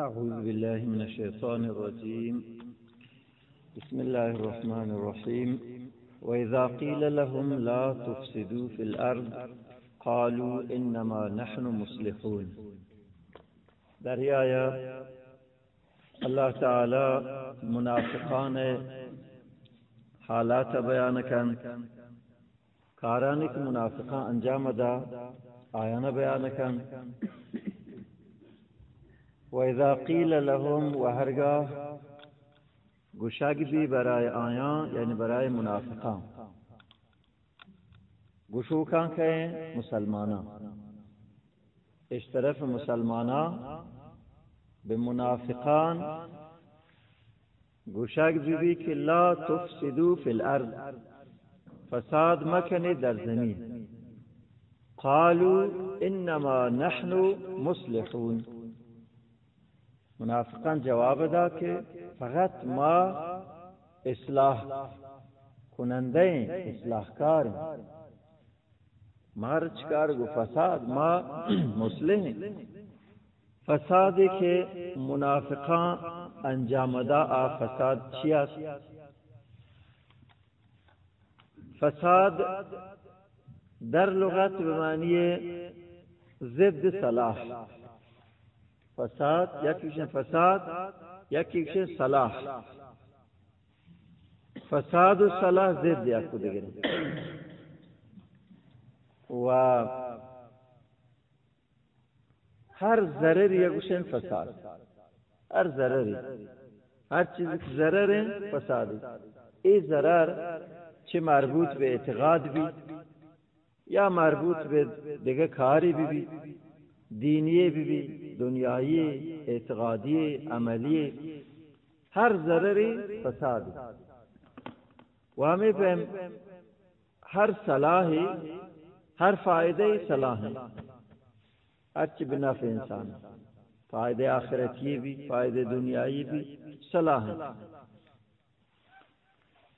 أعوذ بالله من الشيطان الرجيم. بسم الله الرحمن الرحيم. وإذا قيل لهم لا تفسدوا في الأرض قالوا إنما نحن مصلحون. دریایا اللہ تعالی منافقان حالات بیان کن. کارانی که منافقان انجام دا آیان بیان و اذا قیل لهم و هرگاه گشاگ بھی برای آیان یعنی برای منافقان گشوکان کہیں؟ مسلمانان اس طرف مسلمانان به منافقان گوشک بیبی که لا تفسدو فی الأرض فساد مکنی در زمین۔ قالوا انما نحن مصلحون۔ منافقان جواب دا که فقط ما اصلاح کننده اصلاح کار ما چکار گو فساد، ما مصلح فسادی که منافقان انجام دا آ فساد چی فساد در لغت به معنی ضد صلاح۔ فساد یکیش فساد یکیش صلاح۔ فساد و صلاح ضد یک دیگر و هر ضرر یکوشن فساد۔ هر ضرری هر چیزی که ضرر فسادی ای ضرر چه مربوط به اعتقاد بی یا مربوط به دیگه کاری بی بی دینی بی بی دنیایی، اعتقادی، عملی، هر ضرری فسادی و ہمیں پہ ہر صلاحی ہر فائدے صلاحی. اچ بنافع انسان. فائدے آخرتی بھی فائدے دنیایی بھی صلاح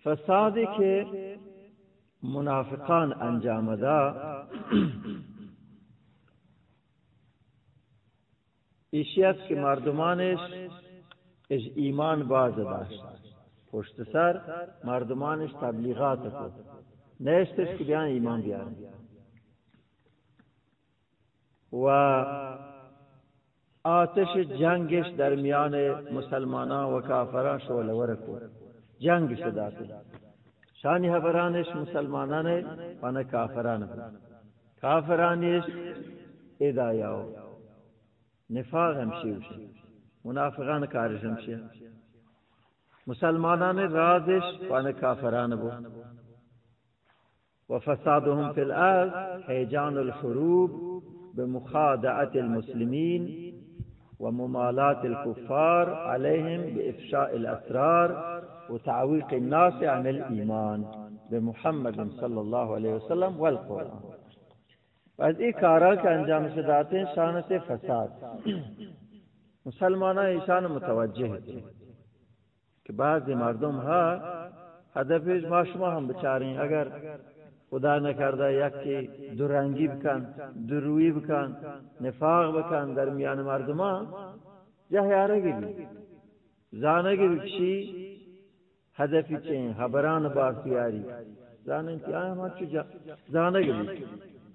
فساد کے منافقان انجام دا ایشیت کے مردمانش از ایمان باز داشت. پشت سر مردمانش تبلیغات کو نیستش که بیان ایمان بیارن. و آتش جنگش در میان مسلمانان و کافران شعله ورکو جنگ شداتی شانی حبرانش مسلمانان و کافران کافرانش ادایاو نفاق همشیوش منافقان کارش همشی مسلمانان رازش و کافران بو. وفسادهم في الأرض هيجان الحروب بمخادعة المسلمين وممالاة الكفار عليهم بإفشاء الأسرار وتعويق الناس عن الإيمان بمحمد صلى الله عليه وسلم والقرآن بعد ای کارا کے انجام سے داتے ہیں شان فساد۔ مسلمانہ ایشان متوجہ ہے کہ بعض مردم ہا هدف ما شما هم بچارین اگر خدا نکرده یکی درنگی بکن، دروی بکن، نفاق بکن در میان مردمان جهیاره گیری زانه گیری کشی هدفی چین خبران بارتیاری زانه انتیای ما چو زانه گیری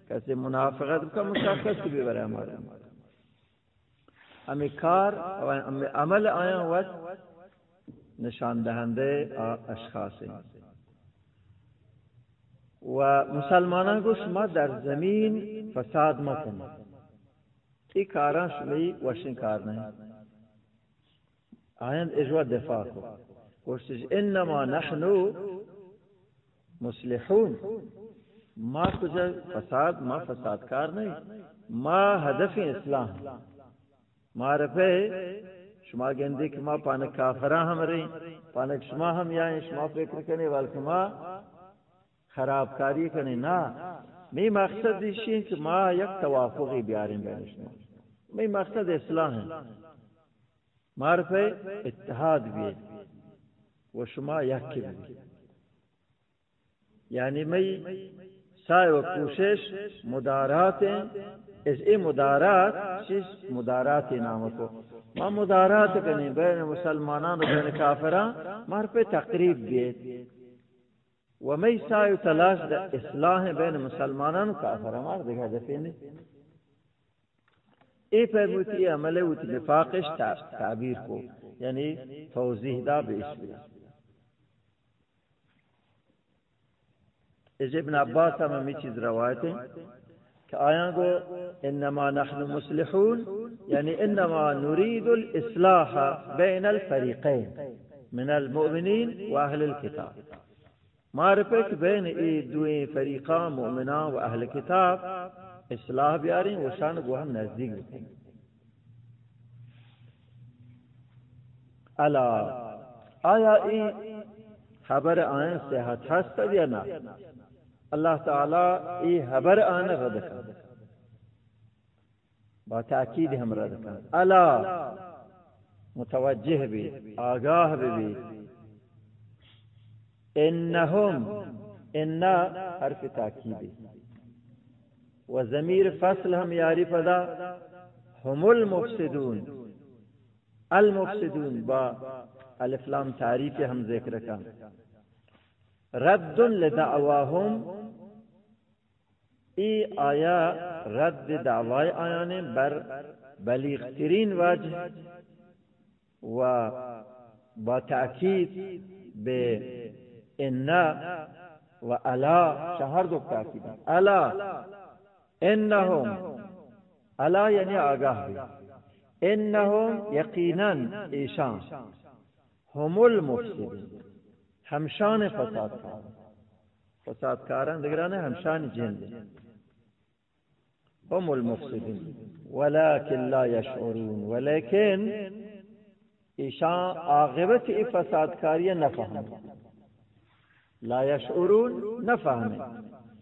کسی منافقت بکن مسافت بھی برای مردم امی کار امی عمل آیا وقت نشان دهنده اشخاصی و مسلمانان کو شما در زمین فساد مکنید ای کاران شمی وشن کار نہیں آیند اجوا دفاع کو. گوشتش انما نحنو مصلحون. ما کجا فساد، ما فساد کار نہیں، ما هدف اسلام ما رفے شما گندی کہ ما پانک کافران ہم رہی پانک شما ہم یعنی شما فکر کرنے والکہ ما خرابکاری کنی نه می مقصد دیشین که ما یک توافقی بیاریم بینش می مقصد اصلاح معرف اتحاد بید و شما یکی بید یعنی می سعی و کوشش مدارات از این مدارات چیز مدارات نام کو۔ ما مدارات کنی بین مسلمانان و بین کافران، مار پہ تقریب بیت و می سایو تلاش دا اصلاح بین مسلمانان و کافران۔ مار دیکھا دفینی ای پہ بوتی عملے ہوتی بفاقش تعبیر کو یعنی توضیح دا بیش بیش۔ اس ابن عباس ہم ہمیں چیز روایت. ہیں کہ آیاں گو انما نحن مسلحون یعنی انما نريد الاصلاح بین الفریقین من المؤمنین و اہل الكتاب. معرفت بین ای دوئیں فریقان مؤمنان و اہل کتاب اصلاح بیاریں وہ شان گو ہم نزدیک بکیں الا آیا ای خبر آئیں صحت ہست یا نہ الله تعالی ای خبر آن غدک با تأکید هم را دکن. الا متوجه بی آگاه بی انهم ان حرف تاکید و ضمیر فصل هم یاری پدا هم المفسدون. المفسدون با الف لام تعریف هم ذکر کردم رد لدعواهم. ای آیا رد دعوای آیان بر بلیغترین وجه و با تأکید به أنا و الا شهر دو تأکید الا انهم. الا یعنی آگاه انهم یقینا ایشان. هم المفسدین همشان فساد کار فساد کاران دگران همشان جن. هم المفسدين ولكن لا يشعرون ولكن ایشان عاقبت ای فساد کاری نفهم لا يشعرون نفهم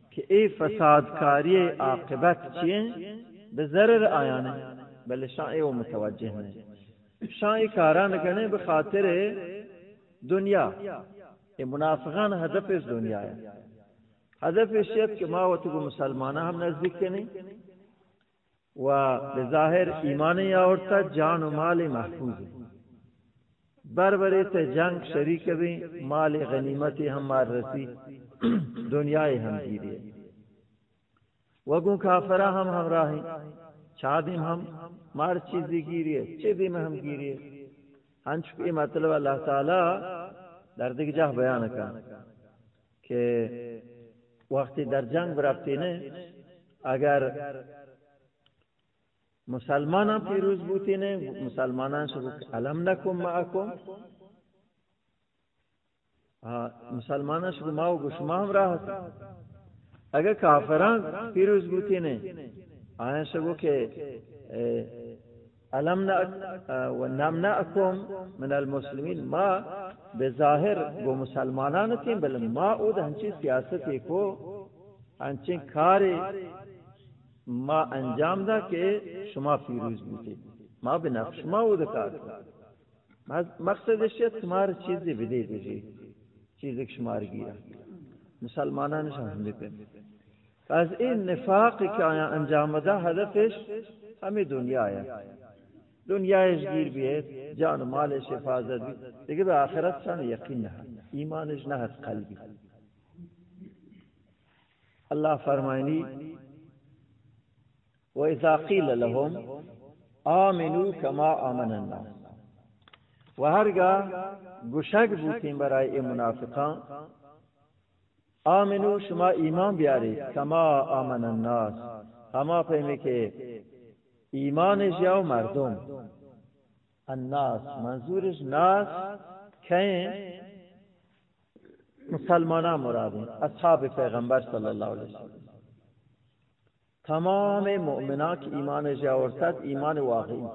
کہ ای فساد کاری عاقبت چیئے بزرر آیانے بل شان ای و متوجہ نہیں شان ای کاران کنے بخاطر دنیا. یہ منافقان ہدف اس دنیا ہے۔ ہدف اس شیط کہ ما وطب مسلمانہ ہم نزدیک کے نہیں۔ و بظاہر ایمان یا عورتا جان و مال محفوظ۔ ہے بربرے سے جنگ شریک بھی، مال غنیمت ہم مار رسی۔ دنیا ہم گیری وگو کافرہ ہم ہمراہیں چادم ہم مار چیزی گیری ہے، چیزی میں ہم گیری ہے۔ ہنچ کی مطلب اللہ تعالی در دیگه جه بیان کن که وقتی در جنگ برفتینه اگر مسلمان هم پیروز بودینه مسلمانان شو علم نکن معکم مسلمان شو ما و شما هم راه اگر کافران پیروز بودینه آیا شو که علم ونمنعكم من المسلمین. ما بظاهر وہ مسلمانان تھیں بل ما اود ہنچی سیاست کو ہنچی کار ما انجام دا کہ شما فیروز بوتے ما بنفس شما اود کار مقصد شیط تمہار چیزیں بدے دیجیے چیز ایک شمار گیا مسلمانان شاہم دیتے از این نفاق کہ انجام دا هدفش ہمیں دنیا آیا دنیا گیر بھی ہے جان مال حفاظت بھی لیکن آخرت سن یقین نہ ایمان نہ قلبی. اللہ فرمائنی، وَإِذَا قِيلَ لَهُمْ، آمِنُوا كَمَا آمَنَ النَّاسِ. و ہرگاہ گشک بوتیں برائے اے منافقان آمنو شما ایمان بیاری کما آمن الناس. ہما پہمے کہ ایمانش یا مردم. الناس منظورش ناس که مسلمان مرادن اصحاب پیغمبر صلی الله علیه وسلم. تمام مؤمنان که ایمان جاورتد ایمان واقعی.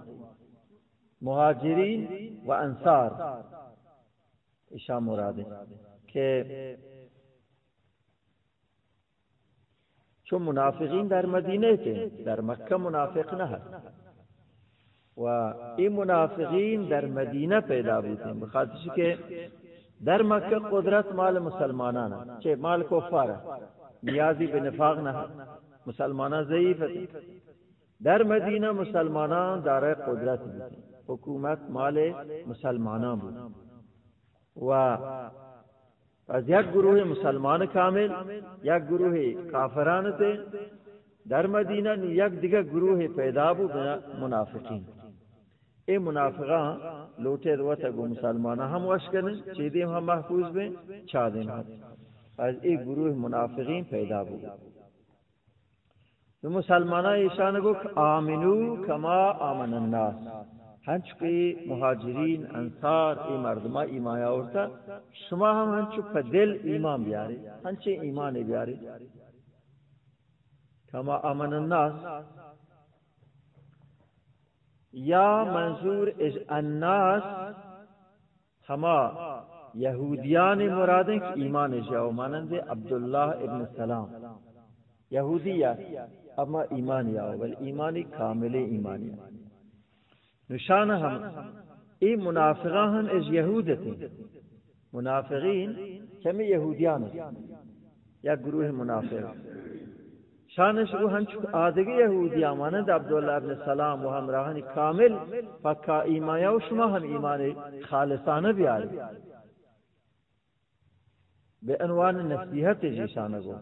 مهاجرین و انصار. ایشان مراده که چون منافقین در مدینه که در مکه منافق نه و این منافقین در مدینه پیدا بودن بخاطر که در مکه قدرت مال مسلمانان چه مال کفار نیازی به نفاق نه مسلمانان ضعیف در مدینه مسلمانان داره قدرت بودن. حکومت مال مسلمانان بود. و از یک گروه مسلمان کامل، یک گروه کافران تے، در مدینہ یک دیگر گروه پیدا بود منافقین. اے منافقان لوٹے روتا گو مسلمان ہم وش کرن چیدیم ہم محفوظ بیں چادیم ہم. از ایک گروه منافقین پیدا بود تو مسلمان ایشان گو آمنو کما آمن الناس. ہنچ کے مہاجرین انصار ای مردما ایمان آورتا شما ہم ہنچو پا دل ایمان بیاری ہنچے ایمان بیاری کما آمن الناس یا منظور از الناس ہما یہودیان مرادیں کہ ایمان جاؤ مانند عبداللہ ابن السلام یہودی یا اما ایمان یاو بل ایمانی کامل ایمانی نشان ہم ای منافقان از یہودت منافقین کمی یہودیان یا گروہ منافق. شانش وہ ہنچ آدگی یہودی مانند عبداللہ ابن السلام و ہمراہن کامل پکا ایمان یا شما ہم ایمان خالصانہ بھی آئی بے عنوان نصیحت جی شانگو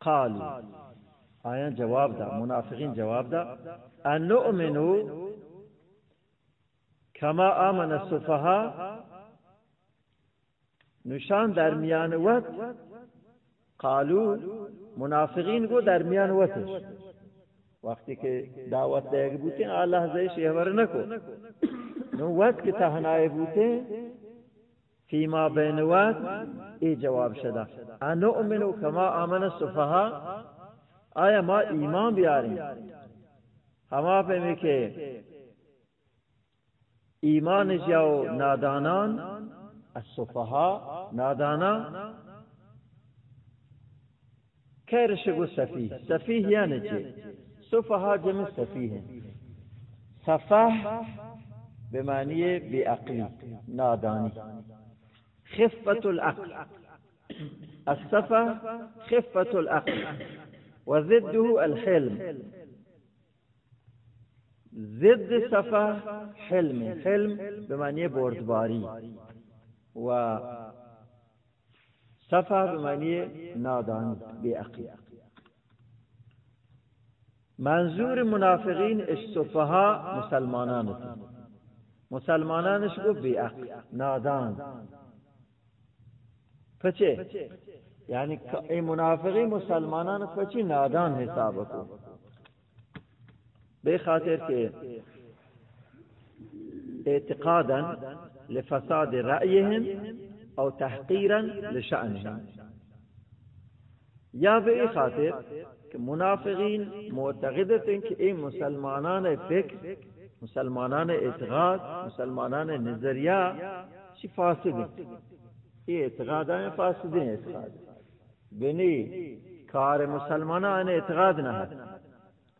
قالو. آیا جواب دا منافقین جواب دا انؤمنو کما آمن السفها نشان درمیان وقت قالو منافقین کو درمیان وقتش. وقتی که دعوت دیگه بودین الله زیش یهور نکو نو وقت که تهنای بودین فيما بينوات اي جواب شدا ان نؤمن كما امن السفهاء آیا ما ایمان بیاریم ہما پہ میں ایمان جاؤ نادانان السفهاء نادانا؟ خیر شگو سفیح سفیح یعنی چی؟ سفهاء جمع سفیح ہیں. سفح بمعنی بے عقلی نادانی. خفة العقل. السفة خفة العقل. وضده الحلم. ضد سفة حلم. حلم بمعنى بردباري و سفة بمعنى نادان بأقل. منظور منافقین السفهاء مسلمانان مسلمانانش بے عقل نادان. پچے یعنی ای منافقی مسلمانان پچی نادان حساب کو؟ بے خاطر کے اعتقادا لفساد رأيهم او تحقیرا لشأنهم. یا بے خاطر کہ منافقین معتقدت ہیں کہ ای مسلمانان فکر، مسلمانان اعتقاد، مسلمانان نظریہ چی فاسد ہیں یہ اعتقاد ہیں فاسد ہیں اعتقاد. بنی کار مسلمان ان اعتقاد ہے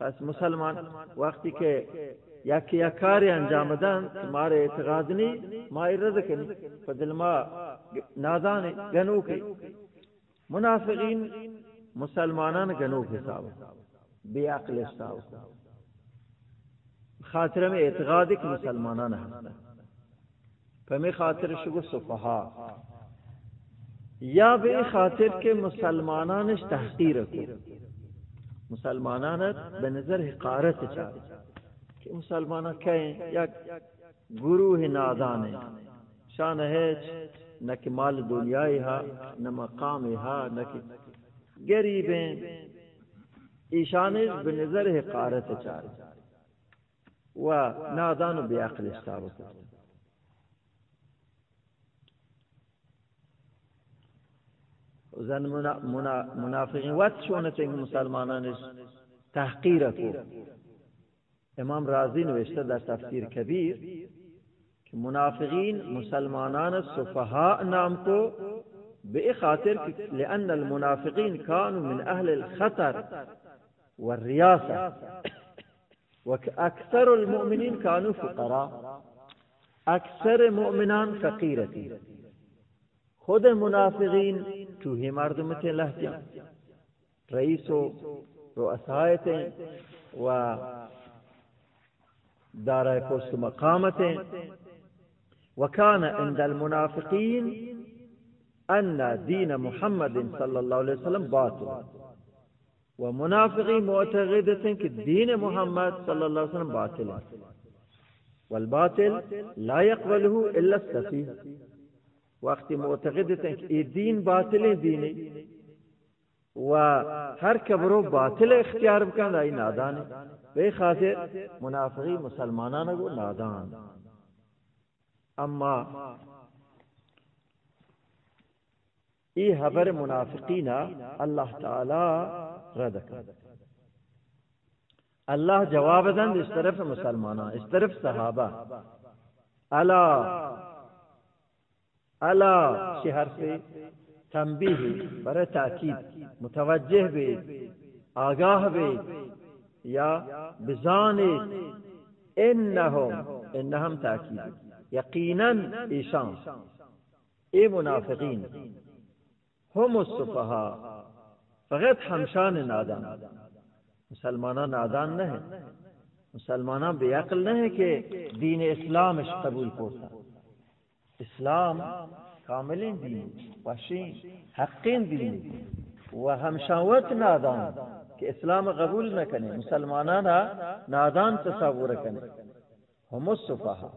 پس مسلمان وقتی کہ یک یک کاری انجام دن تمہارے اعتقاد نہیں ما رد کنی. فدل ما نادان گنو کی. منافقین مسلمانان گنو حساب. بے عقل حساب. خاطر میں اعتقاد ایک مسلمانان ہے فمی خاطر شگو صفحہ یا بے خاطر کے مسلمانانش تحقیر کو مسلمانانت بنظر حقارت چاہ کہ مسلمانہ کہیں یا گروہ نادان شان ہے نہ کہ مال دنیای ہا، نہ مقام ہا، نہ کہ غریب ہیں۔ ایشانش بنظر حقارت چاہ و نادان بے عقل استعبت زن منافقین. وقت شونت این مسلمانانش تحقیر کو. امام رازی نوشته در تفسیر کبیر کہ منافقین مسلمانان صفحاء نام کو بے خاطر لأن المنافقین كانوا من أهل الخطر والرياسة وأكثر المؤمنين كانوا فقراء. أكثر مؤمنان فقيرتي خود منافقین چوہے مردم تھے لہتیاں رئیس و رؤسائے تھے و دارای پست مقامت. وكان عند المنافقين أن دين محمد صلى الله عليه وسلم باطل. ومنافقين معتقدة كدين محمد صلى الله عليه وسلم باطل والباطل لا يقبله إلا السفيه وقت معتقدة دين باطل ديني و هر کبرو باطل اختیار بکن ای نادان به خاطر منافقی مسلمانان کو نادان۔ اما ای خبر منافقین اللہ تعالی رد کر اللہ جواب دند اس طرف مسلمانان، اس طرف صحابہ۔ الا الا شہر سے تنبیه برای تأکید متوجه به آگاه به یا بزانید انهم انهم تأکید یقینا ایشان. ای منافقین هم الصفها فقط همشان نادان. مسلمانان نادان نه مسلمانان به عقل نه که دین اسلامش قبول کرده اسلام کامل دین وشین حقین دین. و همشاوت نادان که اسلام قبول نکنه مسلمانان نادان تصور کنه هم الصفحه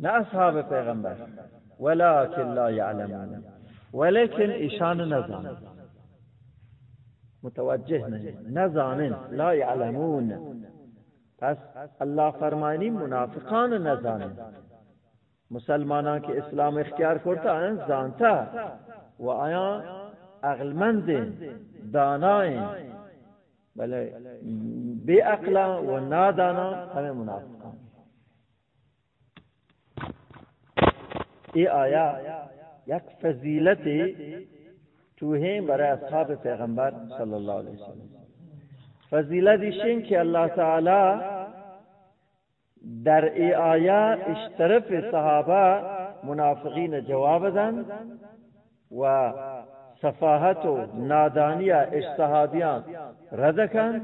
نه اصحاب پیغمبر. ولكن لا يعلمون ولكن ایشان نزان. متوجه نہیں نزانن. لا يعلمون پس اللہ فرمانی منافقان نزانن. مسلمانان کے اسلام اختیار کرتا ہے، زانتا و آیا عقل مند دانائیں۔ بلے بے عقلا و نادانا ہمیں منافقان یہ آیا یک فضیلت توہیں برای اصحاب پیغمبر صلی اللہ علیہ وسلم۔ فضیلت شین کہ اللہ تعالی در ای آیا اشترف صحابه منافقین جواب دن و صفاحت و نادانی اجتهادیان رد کن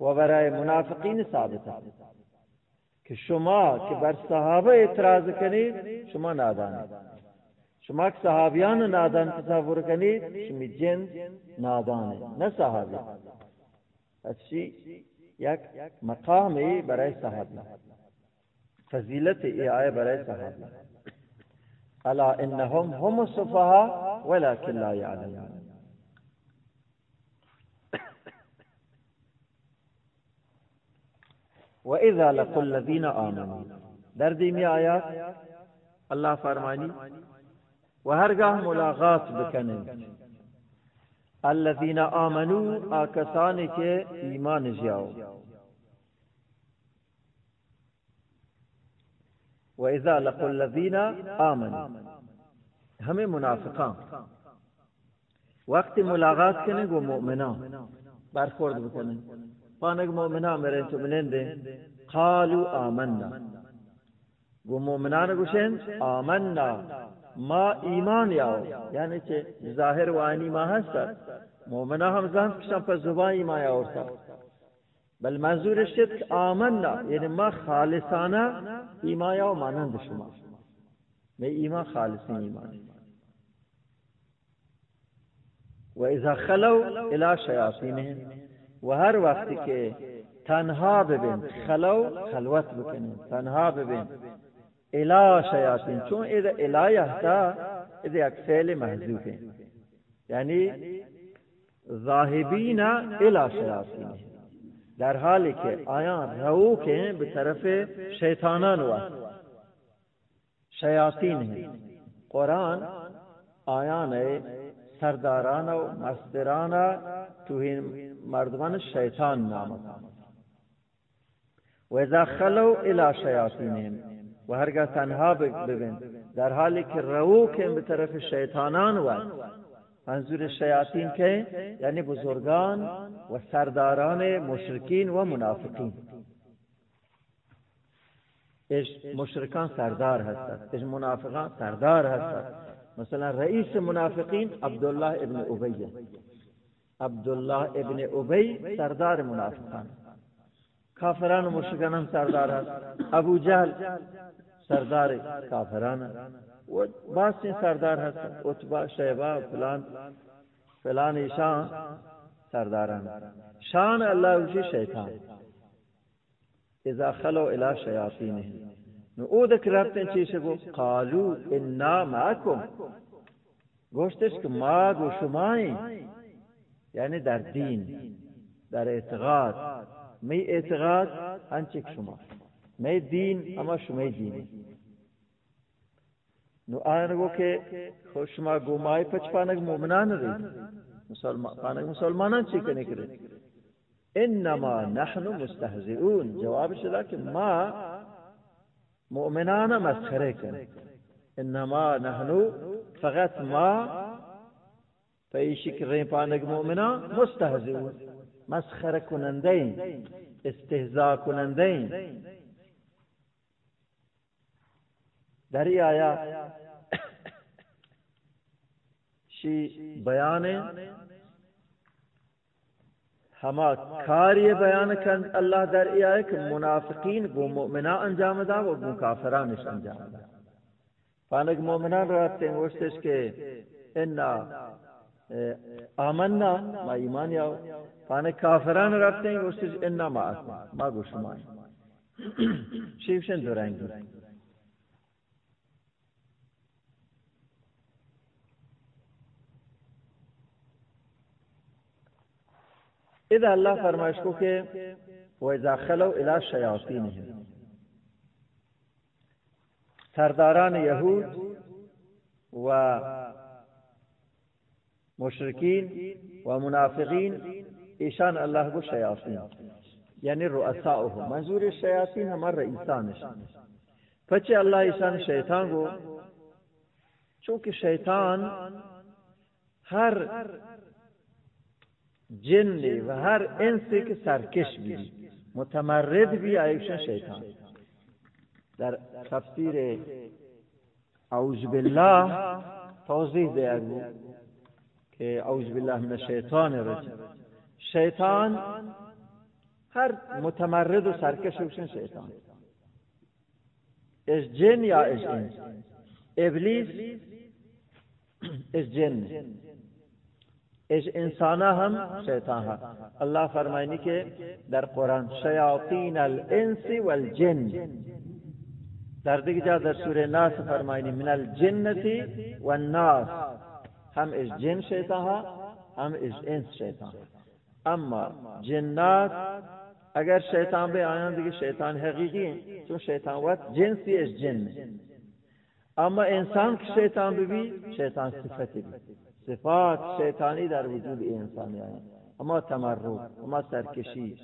و برای منافقین ثابت که شما که بر صحابه اعتراض کنید شما نادانید شما که صحابیان نادان تصور کنید شما جن نادانید نه صحابی. اچھی یک مقامی برای صحابی فضیلت ای آئے برای صحابہ الا انہم هم الصفحاء ولكن لا يعلمون وَإِذَا لَقُوا الَّذِينَ آمَنُوا. در دیمی آیات اللہ فرمانی و ہرگاہ ملاقات بکنیں الذين امنوا اکسان چې ایمان زیاو واذا لقوا الذين امنوا همه منافقان. وقت ملاقات کنه گو مؤمنان. برخورد بکنه پانک مؤمنان میرن تو مننده قالوا آمنا گو مؤمنان گوشن آمنا ما ایمان یاو. یعنی چه ظاهر و ما هست مؤمنان هم زن کشن زبان ایمان یاو بل منظور شد که آمنا. یعنی ما خالصانه ایمان یا مانند شما. میں ایمان خالص ایمان. و اذا خلو الى شیاطینهم. و هر وقت که تنها ببین خلو خلوت بکنین تنها ببین. الى شیاطین چون اذا الى یحتا اذا یک فعل محذوف یعنی ذاهبین الى شیاطینهم در حالی که آیان رو کے ہیں بطرف شیطانان و شیاطین ہیں. قرآن آیان سرداران و مصدران توهین مردمان شیطان نام و اذا خلو الى شیاطینهم و هرگاه تنها ببین. در حالی که رو کے بطرف شیطانان و منظور شیاطین کے یعنی بزرگان و سرداران مشرکین و منافقین. اش مشرکان سردار هستند. اش منافقان سردار هستند. مثلا رئیس منافقین عبدالله ابن ابی عبدالله ابن ابی سردار منافقان. کافران و مشرکان هم سردار هست. ابو جهل سردار کافران و بعض سردار هست. اتبا شیبا فلان. فلان ایشان سرداران. شان الله وشي شیطان. اذا خلو الى شیاطینه. نو او ذکرتن چی شگو قالو انا معکم. گوشتش که ما گو شمایی. یعنی در دین، در اعتقاد. می اعتقاد انچک شما. می دین اما شما دین نو آن گو که خوش شما گو پچ پانک مومنان رید مسلمان پانک مسلمانان چی کنی کرد؟ انما نحن مستهزئون. جواب شدا کہ ما مؤمنان مسخره کن انما نحن فقط ما فیشک رین پانک مؤمنان مستهزئون. مسخره کننده کنندین استهزا کنندین. در این آیا شی بیان ہما کاری بیان کن اللہ در ای آئے کہ منافقین گو مؤمنہ انجام دا و گو کافرانش انجام دا۔ پانک مؤمنان رہتے ہیں گوشتش کہ انا آمنا ما ایمان یاو. پانه کافران رفتن و سیز انا ما آتنا ما گو شما شیفشن دورنگ اذا الله فرمایش کو کہ و اذا خلو الى شیاطینهم سرداران یهود و مشركين ومنافقين إيشان الله قو شياطين يعني رؤساؤهم. منظور الشياطين هم الرئيسان فچه الله إيشان شيطان قو چونك شیطان هر جن و هر انسی که سرکش بی متمرد بی ایشان شیطان. در تفسیر اعوذ بالله توضیح دیگر بود که اعوذ بالله من شیطان رجیم شیطان هر متمرد و سرکش بشن شیطان. از جن یا از انس؟ ابلیس از جن. از انسانا ہم شیطان ہا اللہ فرمائنی کے در قرآن، شیاطین الانس والجن. در دیگه جا در سوره ناس فرمائنی، من الجنتی والناس. هم از جن شیطان ها هم از انس شیطان اما جنات اگر شیطان به آیان دیگه شیطان حقیقی چون شیطان وقت جنسی از جن اما انسان که شیطان ببی شیطان صفتی بی صفات شیطانی در وجود انسانی آئیں اما تمرد اما سرکشی.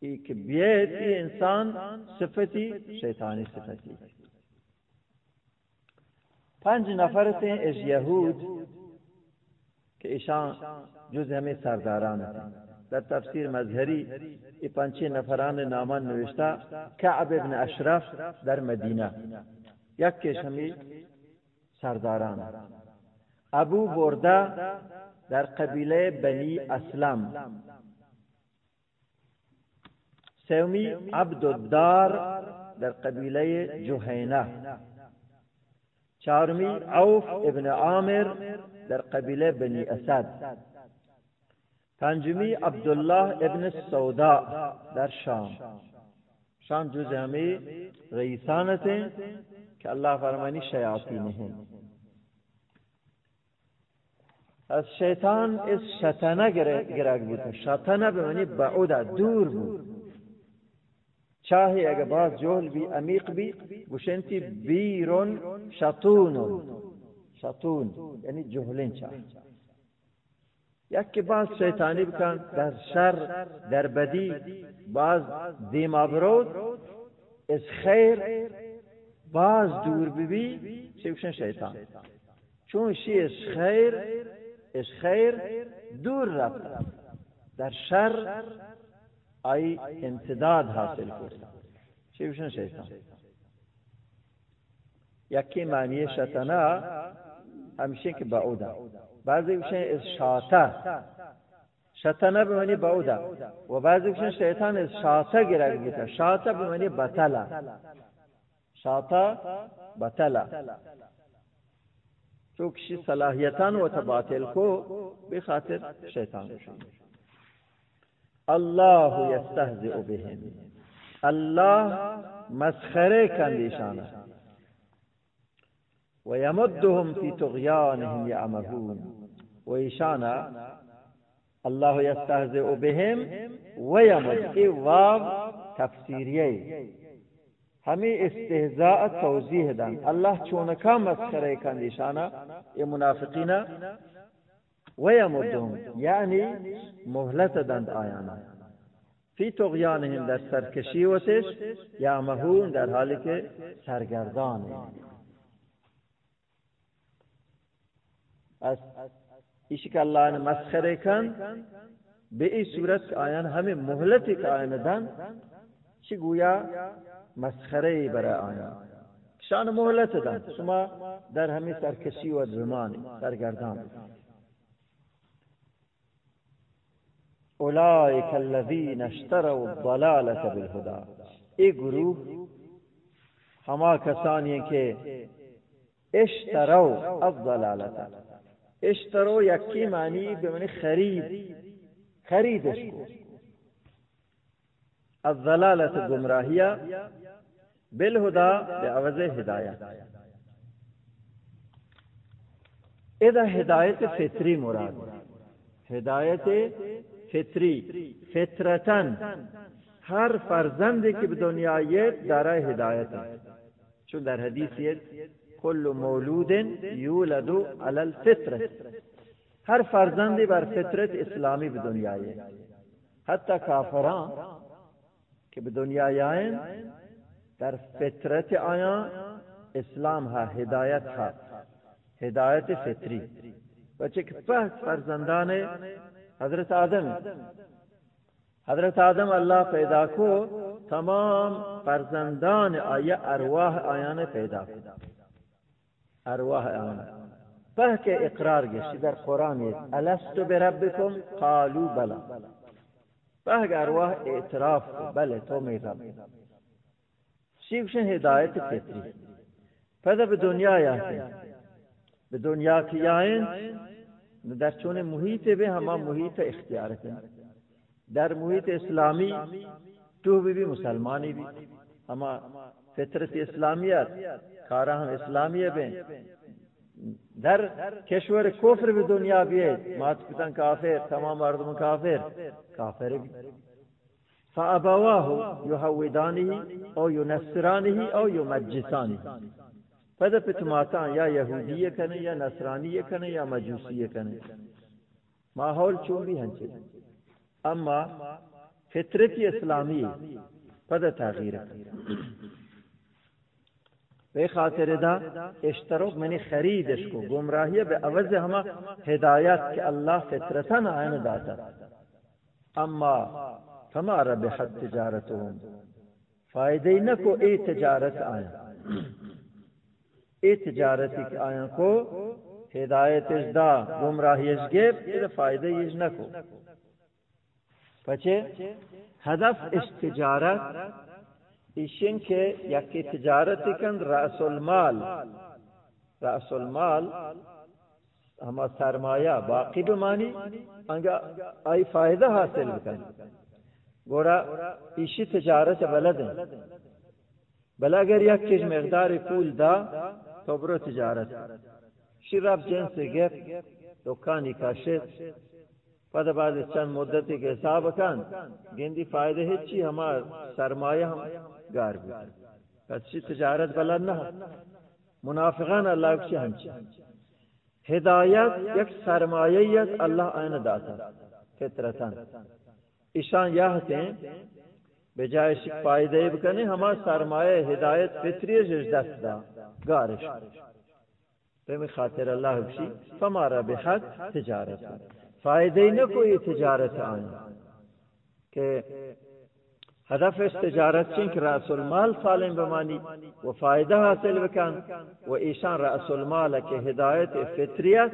ای که بیت انسان صفتی شیطانی صفتی. پنج نفر تھے اس یہود کہ ایشان جز ہمیں سرداران در تفسیر مظہری ای پنچی نفران نامان نوشتا کعب ابن اشرف در مدینہ۔ یک کش ہمیں سرداران ابو برده در قبیله بنی اسلم۔ سومی عبدالدار در قبیله جهینه چهارمی عوف ابن عامر در قبیله بنی اسد. پنجمی عبدالله ابن سودا در شام. شام جز همه رئیسانت که الله فرمانی شیاطین ہیں از شیطان از شتنه گرگ بود. شتنه به معنی بعوده دور بود. چاهی اگه باز جهل بی عمیق بی گوشنتی بیرون شطون شطون یعنی جهلین چاه. یک که باز شیطانی بکن در شر در بدی باز دیما برود از خیر باز دور ببی. چه بشن شیطان؟ چون شی از خیر از خیر دور رفت. در شر ای امتداد حاصل کرد. چی بشن شیطان؟ یکی معنی شتنا همیشه که بعوده. بعضی بشن از شاته. شتنه بمعنی بعوده. و بعضی کشن شیطان شاطه گرگ بیتا شاطه بمعنی بطله. شاطه بطله. تو کشی صلاحیتان و تباطل کو بخاطر شیطان شد الله یستهزئ بهم. الله مسخره کندیشانه و یمدهم فی طغیانهم یعمهون. و ایشانه الله یستهزئ بهم و یمد واو تفسیریه ہمیں استحزاء توضیح دن. اللہ چونکا مسخرے کندیشانا یہ منافقین ویمدهم یعنی مهلت دند آیانا فی تغیانهم در سرکشی وتش یا مهون در حالی که سرگردان. از ایشی که اللہ مسخره کن به این صورت آیان همه مهلتی که آیان دن چی گویا؟ مسخره برای آیا شان مهلت دن. شما در همه سرکشی و زمان سرگردان. اولئک الذین اشتروا الضلالة بالهدى ای گروه ہما کسانی کہ اشتروا الضلالة۔ اشتروا یکی معنی بمعنی خرید، خریدش کو۔ الضلالة گمراهیه بالهدى بعوض هدایت اذا ہدایت فطری مراد، ہدایت فطری فطرتن ہر فرزندی که به دنیا آید دارای هدایت است چون در حدیث کل مولود یولد علی الفطره هر فرزندی بر فطرت اسلامی به دنیا آید حتی کافران که به دنیا آیند در فطرت آیا اسلام ها هدایت ها هدایت فطری۔ بچه که پس فرزندان حضرت آدم. حضرت آدم اللہ پیدا کو تمام فرزندان آیا ارواح آیان پیدا کو. ارواح آیان. پہ کے اقرار گشتی در قرآن الست بربکم؟ قالو بلا. کے ارواح اعتراف کو بلے تو می رب شیوشن ہدایت فطری. پدر به دنیا آیاتی به دنیا کی آئین در چون محیط به همه محیط اختیار کنید در محیط اسلامی تو بھی بھی مسلمانی بھی۔ ہما فطرت اسلامیت کارا ہم اسلامیہ بیں در کشور کفر بھی دنیا بھی ہے۔ مات پتن کافر، تمام مردم کافر کافر بھی۔ فأبواه يهودانه أو ينصرانه أو يمجسانه پدا پتماتا یا یہودی کنے، یا نصرانی کنے، یا مجوسی کنے۔ ماحول چون بھی ہنچے۔ اما فطرت اسلامی پدا تغییر بے خاطر دا اشتروک منی خریدش کو گمراہی بے عوض ہما ہدایت کہ اللہ فطرتن آئین داتا۔ اما فما ربحت تجارتهم فائدہ نہ کو اے تجارت آیا اے تجارتی کے آیا کو ہدایت دا گمراہی اس گیب فائدہ یہ کو۔ پچے ہدف اس تجارت، ایشن کے یک تجارت کن رأس المال۔ رأس المال ہما سرمایہ، باقی بمانی انگا آئی فائدہ حاصل بکن گورا، ایشی تجارت بلد ہیں بلا اگر یک چیز مقدار پول دا تو برو تجارت شی رب جنس گپ دکانی کاشت پد بعد چند مدتی کے حساب کن گندی فائدہ ہے چی ہمار سرمایہ ہم گار بھی کچھ تجارت بلد نہ منافقان اللہ کچھ ہم چی ہدایت یک سرماییت اللہ آئین داتا فطرتان ایشان یہ ہیں بجائے شک فائدہ بکنے ہما سرمایہ ہدایت فطری جس دست دا گارش. بمی خاطر اللہ بشی فمارا بحق تجارت نہ کوئی تجارت آئیں کہ هدف تجارت چین که رأس المال سالم بمانی و فایده حاصل بکن و ایشان رأس المال که هدایت فطریت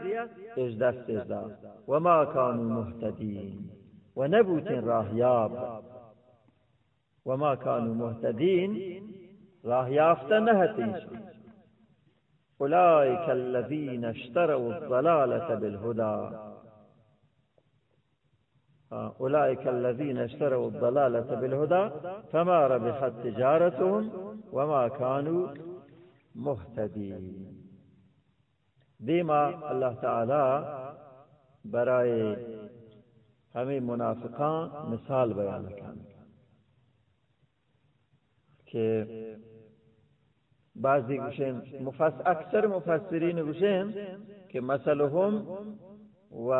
از دست و ما کانو مهتدین. و نبوتین راهیاب و ما کانو مهتدین راهیافته نهتیشان أولئك الذين اشتروا الضلالة بالهدى. أولئك الذين اشتروا الضلالة بالهدى فما ربحت تجارتهم وما كانوا مهتدين. دیما اللہ تعالی برائے ہمیں منافقان مثال بیان کرنے کہ بعضی گوشن مفس... اکثر مفسرین گوشن کہ مثلهم و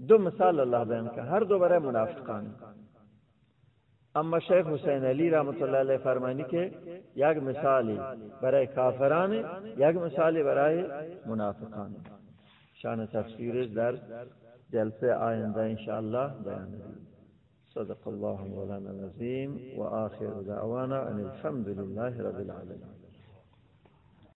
دو مثال اللہ بیان کا ہر دو برای منافقان. اما شیخ حسین علی رحمت اللہ علیہ فرمانی کہ یک مثالی برای کافران، یک مثالی برای منافقان. شان تفسیر در جلسه آینده انشاءاللہ بیان دی صدق الله مولانا العظيم وآخر دعوانا أن الحمد لله رب العالمين.